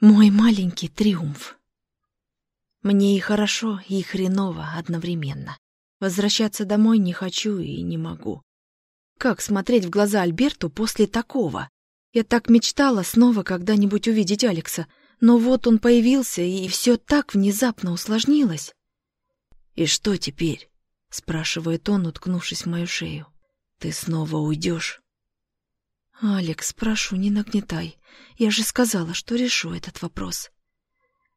Мой маленький триумф. Мне и хорошо, и хреново одновременно. Возвращаться домой не хочу и не могу. Как смотреть в глаза Альберту после такого? Я так мечтала снова когда-нибудь увидеть Алекса, но вот он появился, и все так внезапно усложнилось. «И что теперь?» — спрашивает он, уткнувшись в мою шею. «Ты снова уйдешь?» «Алекс, прошу, не нагнетай. Я же сказала, что решу этот вопрос».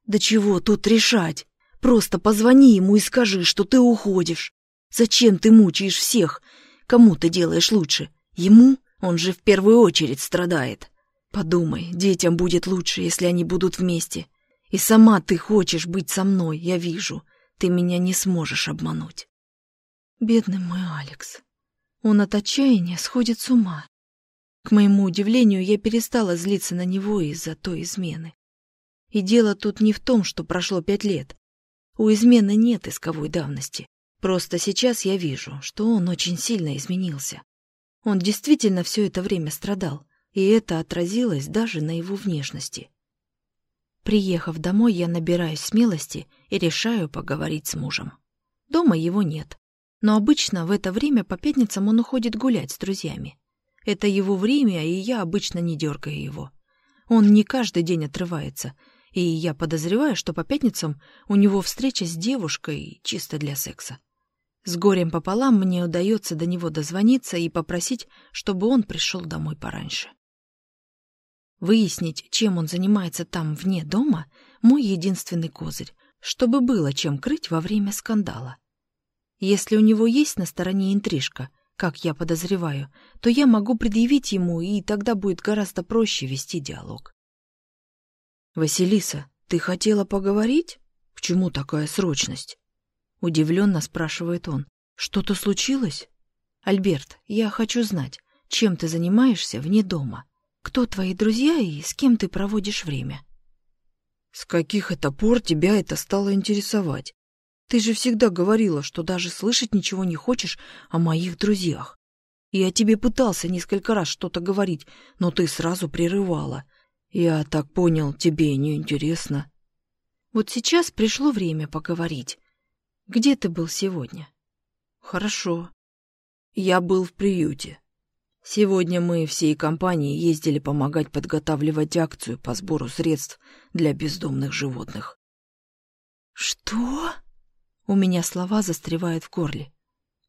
«Да чего тут решать? Просто позвони ему и скажи, что ты уходишь. Зачем ты мучаешь всех? Кому ты делаешь лучше? Ему? Он же в первую очередь страдает. Подумай, детям будет лучше, если они будут вместе. И сама ты хочешь быть со мной, я вижу. Ты меня не сможешь обмануть». Бедный мой Алекс. Он от отчаяния сходит с ума. К моему удивлению, я перестала злиться на него из-за той измены. И дело тут не в том, что прошло пять лет. У измены нет исковой давности. Просто сейчас я вижу, что он очень сильно изменился. Он действительно все это время страдал, и это отразилось даже на его внешности. Приехав домой, я набираюсь смелости и решаю поговорить с мужем. Дома его нет, но обычно в это время по пятницам он уходит гулять с друзьями. Это его время, и я обычно не дергаю его. Он не каждый день отрывается, и я подозреваю, что по пятницам у него встреча с девушкой чисто для секса. С горем пополам мне удается до него дозвониться и попросить, чтобы он пришел домой пораньше. Выяснить, чем он занимается там вне дома, мой единственный козырь, чтобы было чем крыть во время скандала. Если у него есть на стороне интрижка — как я подозреваю, то я могу предъявить ему, и тогда будет гораздо проще вести диалог. «Василиса, ты хотела поговорить? К чему такая срочность?» Удивленно спрашивает он. «Что-то случилось?» «Альберт, я хочу знать, чем ты занимаешься вне дома? Кто твои друзья и с кем ты проводишь время?» «С каких это пор тебя это стало интересовать?» Ты же всегда говорила, что даже слышать ничего не хочешь о моих друзьях. Я тебе пытался несколько раз что-то говорить, но ты сразу прерывала. Я так понял, тебе не интересно. Вот сейчас пришло время поговорить. Где ты был сегодня? Хорошо. Я был в приюте. Сегодня мы всей компанией ездили помогать подготавливать акцию по сбору средств для бездомных животных. Что? У меня слова застревают в горле.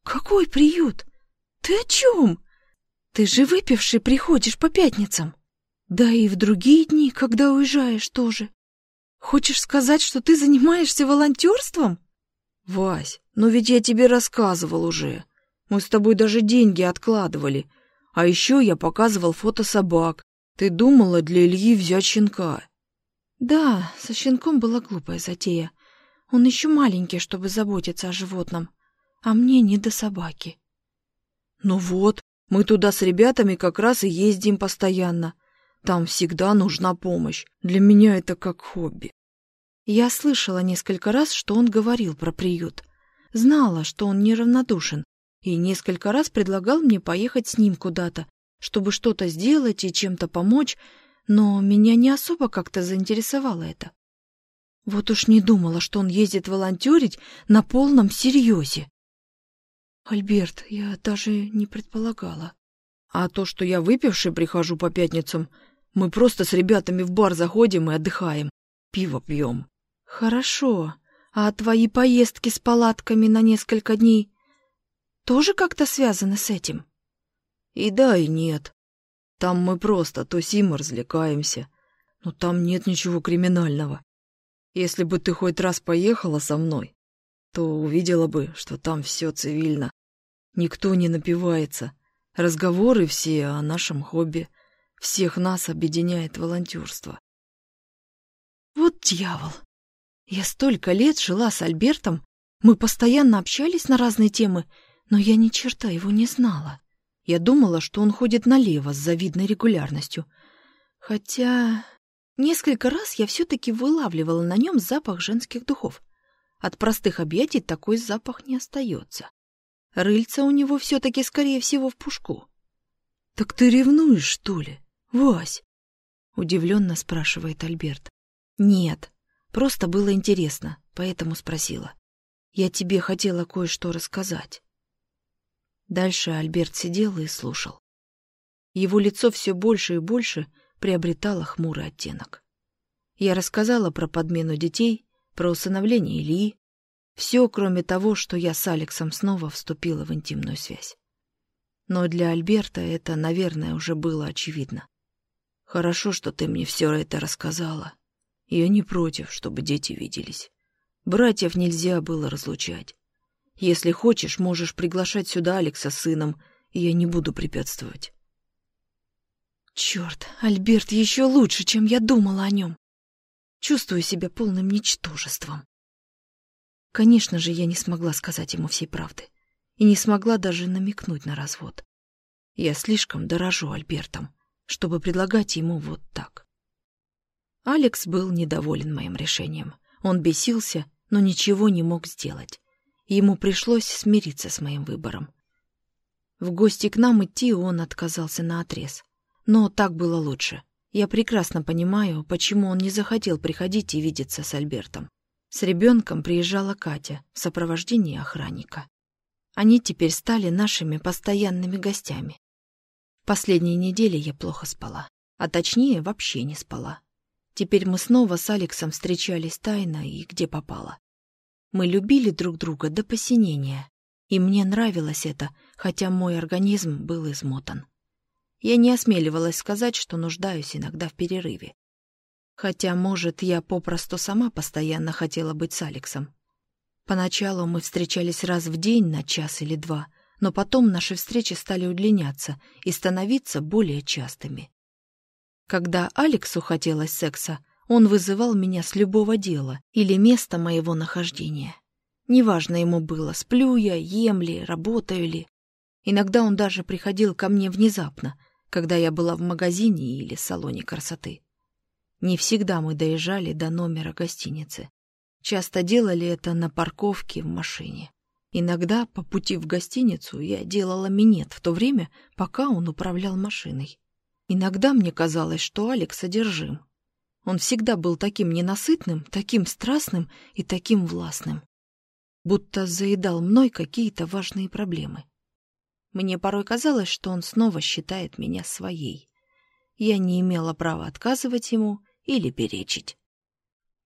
«Какой приют? Ты о чем? Ты же выпивший приходишь по пятницам. Да и в другие дни, когда уезжаешь тоже. Хочешь сказать, что ты занимаешься волонтерством?» «Вась, но ведь я тебе рассказывал уже. Мы с тобой даже деньги откладывали. А еще я показывал фото собак. Ты думала для Ильи взять щенка?» «Да, со щенком была глупая затея. Он еще маленький, чтобы заботиться о животном, а мне не до собаки. Ну вот, мы туда с ребятами как раз и ездим постоянно. Там всегда нужна помощь. Для меня это как хобби. Я слышала несколько раз, что он говорил про приют. Знала, что он неравнодушен, и несколько раз предлагал мне поехать с ним куда-то, чтобы что-то сделать и чем-то помочь, но меня не особо как-то заинтересовало это. Вот уж не думала, что он ездит волонтерить на полном серьезе. Альберт, я даже не предполагала. А то, что я выпивший прихожу по пятницам, мы просто с ребятами в бар заходим и отдыхаем, пиво пьем. Хорошо. А твои поездки с палатками на несколько дней тоже как-то связаны с этим? И да, и нет. Там мы просто тусим и развлекаемся. Но там нет ничего криминального. Если бы ты хоть раз поехала со мной, то увидела бы, что там все цивильно. Никто не напивается. Разговоры все о нашем хобби. Всех нас объединяет волонтерство. Вот дьявол! Я столько лет жила с Альбертом, мы постоянно общались на разные темы, но я ни черта его не знала. Я думала, что он ходит налево с завидной регулярностью. Хотя Несколько раз я все-таки вылавливала на нем запах женских духов. От простых объятий такой запах не остается. Рыльца у него все-таки, скорее всего, в пушку. — Так ты ревнуешь, что ли, Вась? — удивленно спрашивает Альберт. Нет, просто было интересно, поэтому спросила. Я тебе хотела кое-что рассказать. Дальше Альберт сидел и слушал. Его лицо все больше и больше приобретало хмурый оттенок. Я рассказала про подмену детей, про усыновление Ильи, все, кроме того, что я с Алексом снова вступила в интимную связь. Но для Альберта это, наверное, уже было очевидно. «Хорошо, что ты мне все это рассказала. Я не против, чтобы дети виделись. Братьев нельзя было разлучать. Если хочешь, можешь приглашать сюда Алекса с сыном, и я не буду препятствовать». Черт, Альберт еще лучше, чем я думала о нем. Чувствую себя полным ничтожеством. Конечно же, я не смогла сказать ему всей правды. И не смогла даже намекнуть на развод. Я слишком дорожу Альбертом, чтобы предлагать ему вот так. Алекс был недоволен моим решением. Он бесился, но ничего не мог сделать. Ему пришлось смириться с моим выбором. В гости к нам идти он отказался на отрез. Но так было лучше. Я прекрасно понимаю, почему он не захотел приходить и видеться с Альбертом. С ребенком приезжала Катя в сопровождении охранника. Они теперь стали нашими постоянными гостями. Последние недели я плохо спала, а точнее вообще не спала. Теперь мы снова с Алексом встречались тайно и где попало. Мы любили друг друга до посинения, и мне нравилось это, хотя мой организм был измотан. Я не осмеливалась сказать, что нуждаюсь иногда в перерыве. Хотя, может, я попросту сама постоянно хотела быть с Алексом. Поначалу мы встречались раз в день на час или два, но потом наши встречи стали удлиняться и становиться более частыми. Когда Алексу хотелось секса, он вызывал меня с любого дела или места моего нахождения. Неважно ему было, сплю я, ем ли, работаю ли. Иногда он даже приходил ко мне внезапно, когда я была в магазине или салоне красоты. Не всегда мы доезжали до номера гостиницы. Часто делали это на парковке в машине. Иногда по пути в гостиницу я делала минет в то время, пока он управлял машиной. Иногда мне казалось, что Алекс одержим. Он всегда был таким ненасытным, таким страстным и таким властным. Будто заедал мной какие-то важные проблемы. Мне порой казалось, что он снова считает меня своей. Я не имела права отказывать ему или перечить.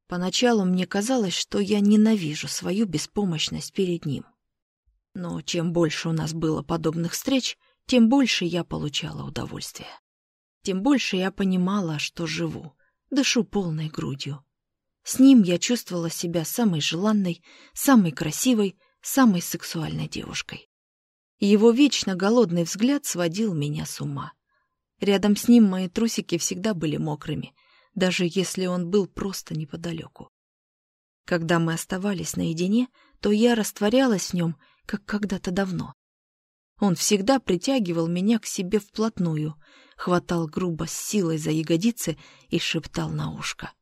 Поначалу мне казалось, что я ненавижу свою беспомощность перед ним. Но чем больше у нас было подобных встреч, тем больше я получала удовольствия. Тем больше я понимала, что живу, дышу полной грудью. С ним я чувствовала себя самой желанной, самой красивой, самой сексуальной девушкой. Его вечно голодный взгляд сводил меня с ума. Рядом с ним мои трусики всегда были мокрыми — даже если он был просто неподалеку. Когда мы оставались наедине, то я растворялась в нем, как когда-то давно. Он всегда притягивал меня к себе вплотную, хватал грубо с силой за ягодицы и шептал на ушко.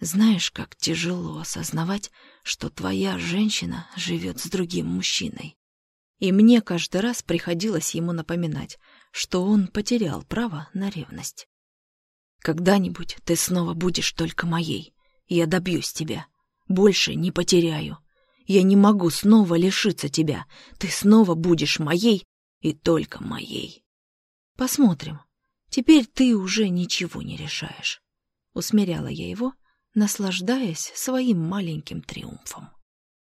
«Знаешь, как тяжело осознавать, что твоя женщина живет с другим мужчиной». И мне каждый раз приходилось ему напоминать, что он потерял право на ревность. Когда-нибудь ты снова будешь только моей. Я добьюсь тебя. Больше не потеряю. Я не могу снова лишиться тебя. Ты снова будешь моей и только моей. Посмотрим. Теперь ты уже ничего не решаешь. Усмиряла я его, наслаждаясь своим маленьким триумфом.